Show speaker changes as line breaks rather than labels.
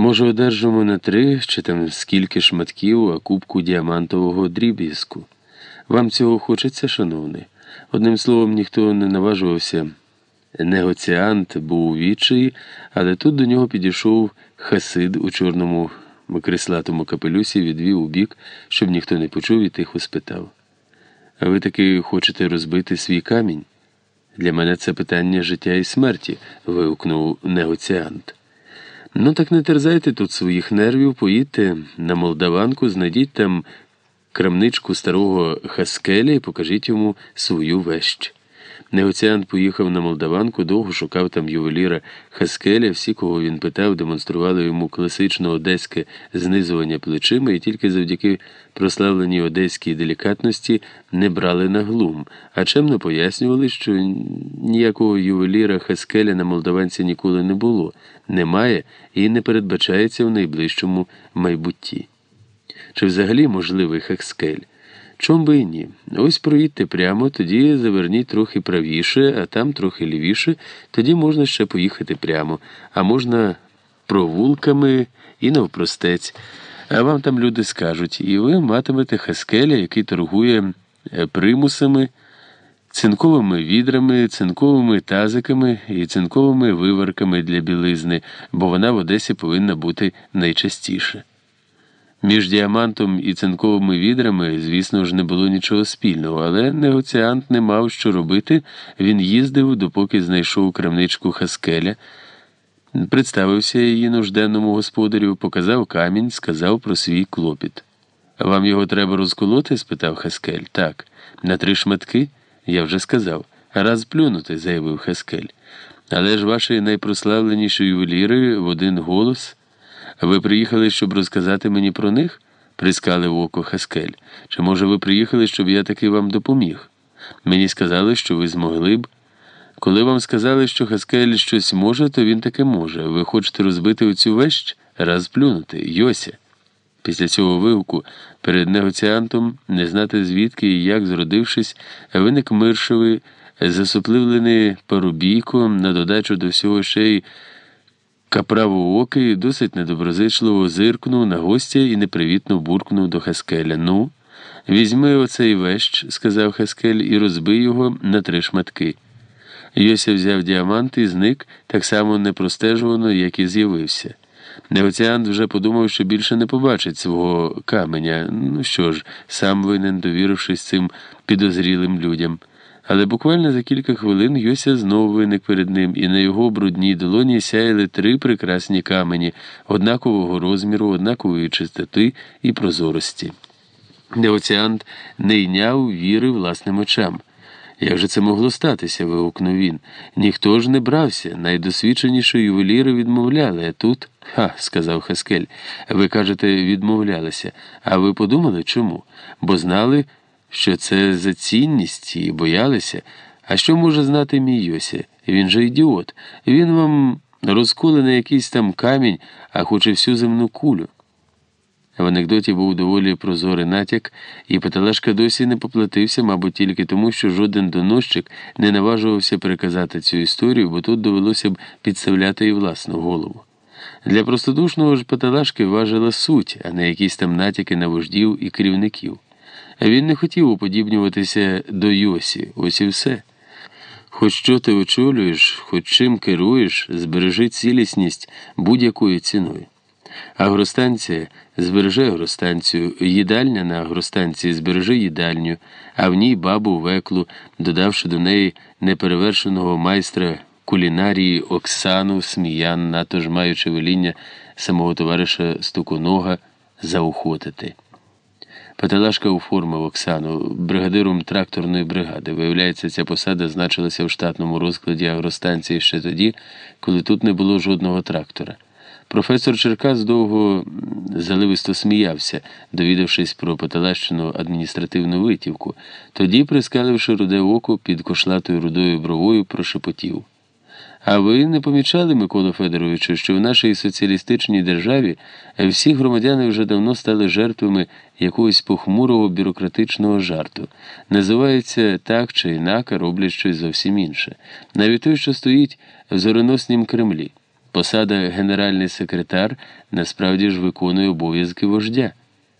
Може, одержимо на три чи там скільки шматків, а кубку діамантового дріб'язку. Вам цього хочеться, шановний? Одним словом, ніхто не наважувався. Негоціант був у відчаї, але тут до нього підійшов хасид у чорному крислатому капелюсі, відвів у бік, щоб ніхто не почув і тихо спитав. А ви таки хочете розбити свій камінь? Для мене це питання життя і смерті, вигукнув негоціант. Ну так не терзайте тут своїх нервів, поїдьте на молдаванку, знайдіть там крамничку старого Хаскеля і покажіть йому свою вещь. Негоціант поїхав на молдаванку, довго шукав там ювеліра Хаскеля. Всі, кого він питав, демонстрували йому класичне одеське знизування плечима, і тільки завдяки прославленій одеській делікатності не брали на глум, а чемно пояснювали, що ніякого ювеліра Хаскеля на молдаванці ніколи не було, немає і не передбачається в найближчому майбутті. Чи взагалі можливий Хаскель? Чом би і ні? Ось проїдьте прямо, тоді заверніть трохи правіше, а там трохи лівіше, тоді можна ще поїхати прямо, а можна провулками і навпростець. А вам там люди скажуть, і ви матимете Хаскеля, який торгує е, примусами, цинковими відрами, цинковими тазиками і цинковими виварками для білизни, бо вона в Одесі повинна бути найчастіше. Між діамантом і цинковими відрами, звісно ж, не було нічого спільного, але негоціант не мав що робити. Він їздив, допоки знайшов крамничку Хаскеля, представився її нужденному господарю, показав камінь, сказав про свій клопіт. Вам його треба розколоти? спитав Хаскель. Так. На три шматки? Я вже сказав. Раз плюнути, заявив Хаскель. Але ж ваші найпрославленіші ювеліри в один голос. Ви приїхали, щоб розказати мені про них? прискалив око Хаскель. Чи, може, ви приїхали, щоб я таки вам допоміг? Мені сказали, що ви змогли б. Коли вам сказали, що Хаскель щось може, то він таки може. Ви хочете розбити оцю вещь? Раз плюнути. Йося. Після цього вигуку перед негоціантом, не знати звідки і як, зродившись, виник миршевий, засопливлений парубійком на додачу до всього ще й Каправоокий досить недоброзичливо зиркнув на гостя і непривітно буркнув до Хаскеля. Ну, візьми оцей вещ, сказав Хаскель, і розбий його на три шматки. Йося взяв діамант і зник так само непростежувано, як і з'явився. Негоціант вже подумав, що більше не побачить свого каменя. Ну що ж, сам винен, довірившись цим підозрілим людям. Але буквально за кілька хвилин Йося знову виник перед ним, і на його брудній долоні сяяли три прекрасні камені однакового розміру, однакової чистоти і прозорості. Неоціант не йняв віри власним очам. Як же це могло статися? вигукнув він. Ніхто ж не брався, найдосвідченіші ювеліри відмовляли, а тут. Ха, сказав Хаскель. Ви кажете, відмовлялися. А ви подумали чому? Бо знали що це за цінність і боялися. А що може знати мій Йося? Він же ідіот. Він вам розколе на якийсь там камінь, а хоче всю земну кулю. В анекдоті був доволі прозорий натяк, і Паталашка досі не поплатився, мабуть, тільки тому, що жоден доносчик не наважувався переказати цю історію, бо тут довелося б підставляти і власну голову. Для простодушного ж Паталашки важила суть, а не якісь там натяки на вождів і керівників. Він не хотів уподібнюватися до Йосі, ось і все. Хоч що ти очолюєш, хоч чим керуєш, збережи цілісність будь-якою ціною. Агростанція збереже агростанцію, їдальня на агростанції збереже їдальню, а в ній бабу веклу, додавши до неї неперевершеного майстра кулінарії Оксану Сміян, надто ж маючи веління самого товариша Стуконога заохотити. Паталашка оформив Оксану бригадиром тракторної бригади. Виявляється, ця посада значилася в штатному розкладі агростанції ще тоді, коли тут не було жодного трактора. Професор Черкас довго заливисто сміявся, довідавшись про Паталащину адміністративну витівку, тоді, прискаливши руде око під кошлатою рудою бровою, прошепотів. А ви не помічали, Микола Федоровичу, що в нашій соціалістичній державі всі громадяни вже давно стали жертвами якогось похмурого бюрократичного жарту, називається так чи інак, а роблять щось зовсім інше, навіть той, що стоїть в зореноснім Кремлі. Посада генеральний секретар насправді ж виконує обов'язки вождя.